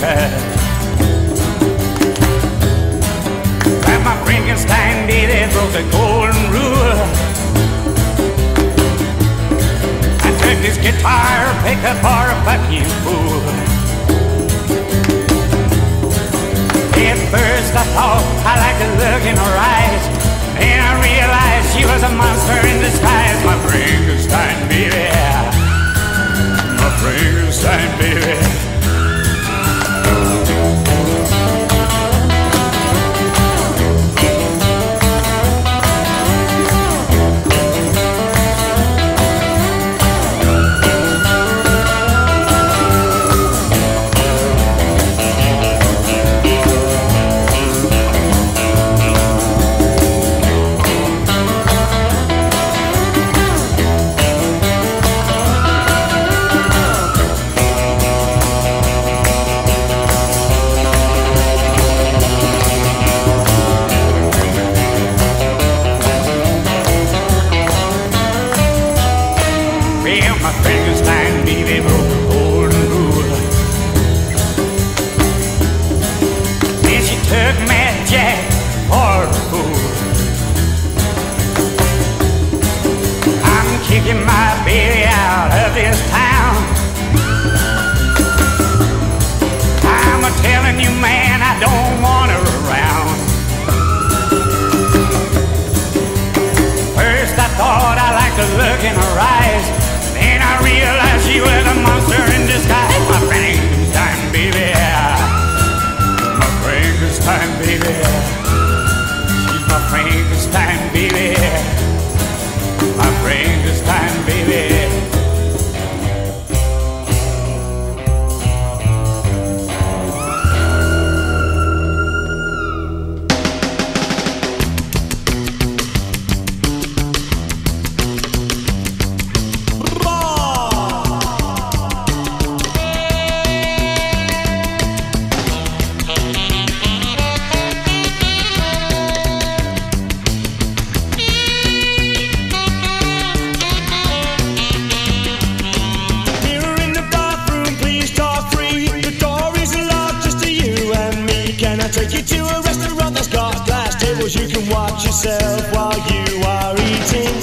past. By my Frankenstein did it broke the golden rule. I took this guitar pickup for a fucking fool. At first I thought I liked the look in her eyes. Then I realized she was a monster in disguise. My Frankenstein, baby. My Frankenstein, baby. Take you to a restaurant that's got glass tables. You can watch yourself while you are eating.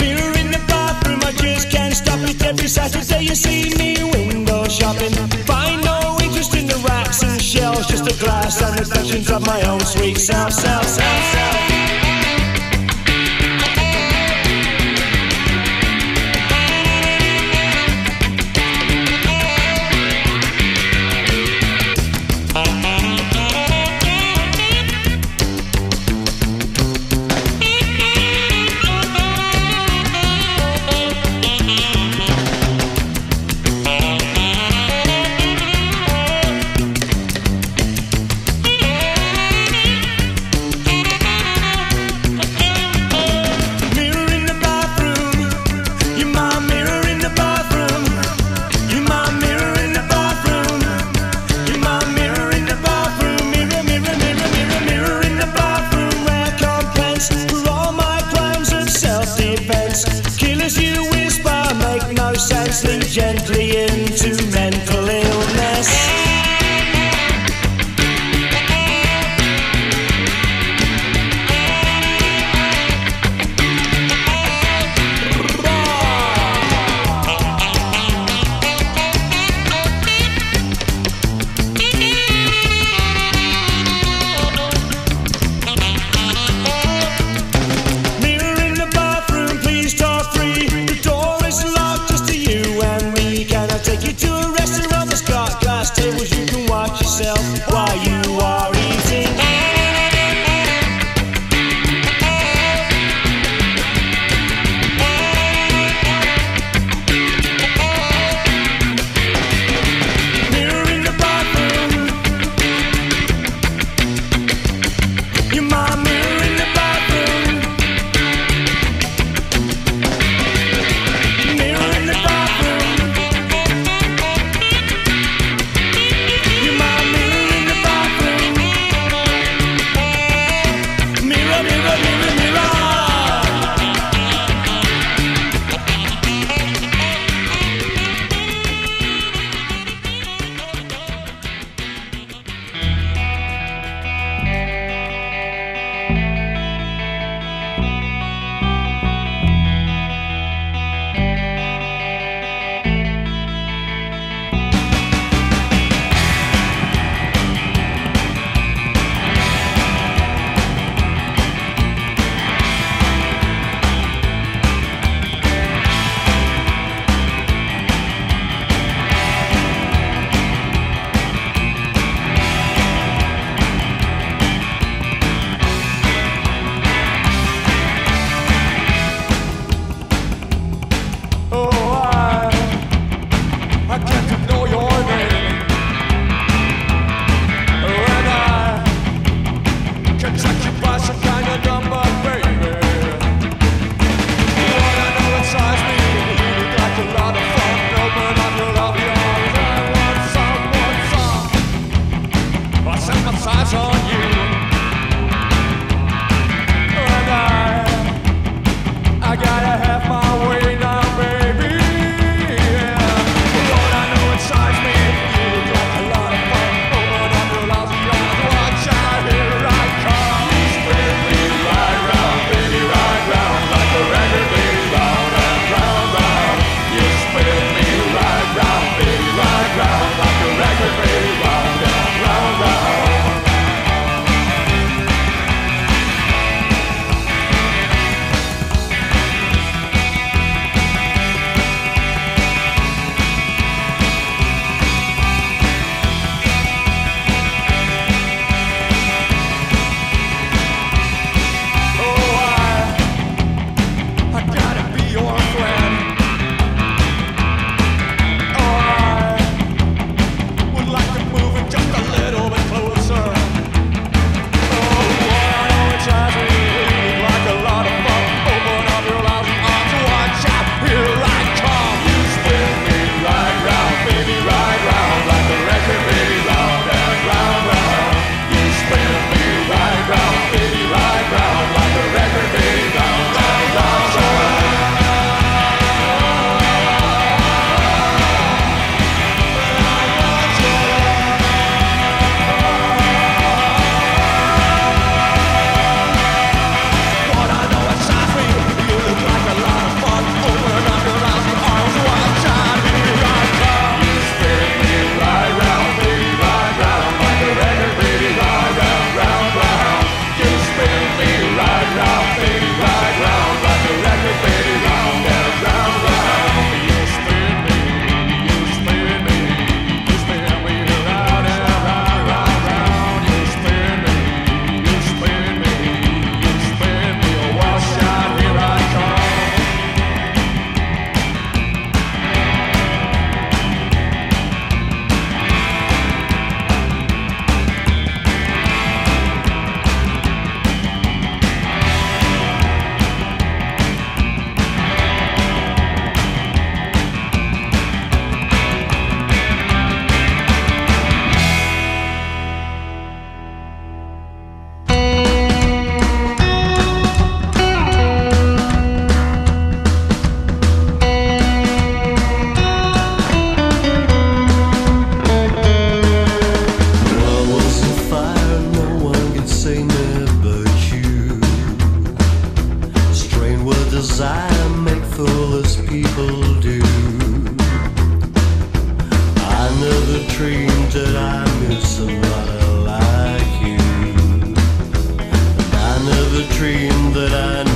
Mirror in the bathroom, I just can't stop it. Every Saturday you see me window shopping. Find no interest in the racks and shelves, just a glass and reflections of my own sweet self, self, self, self. as people do. I never dreamed that I knew somebody like you. And I never dreamed that I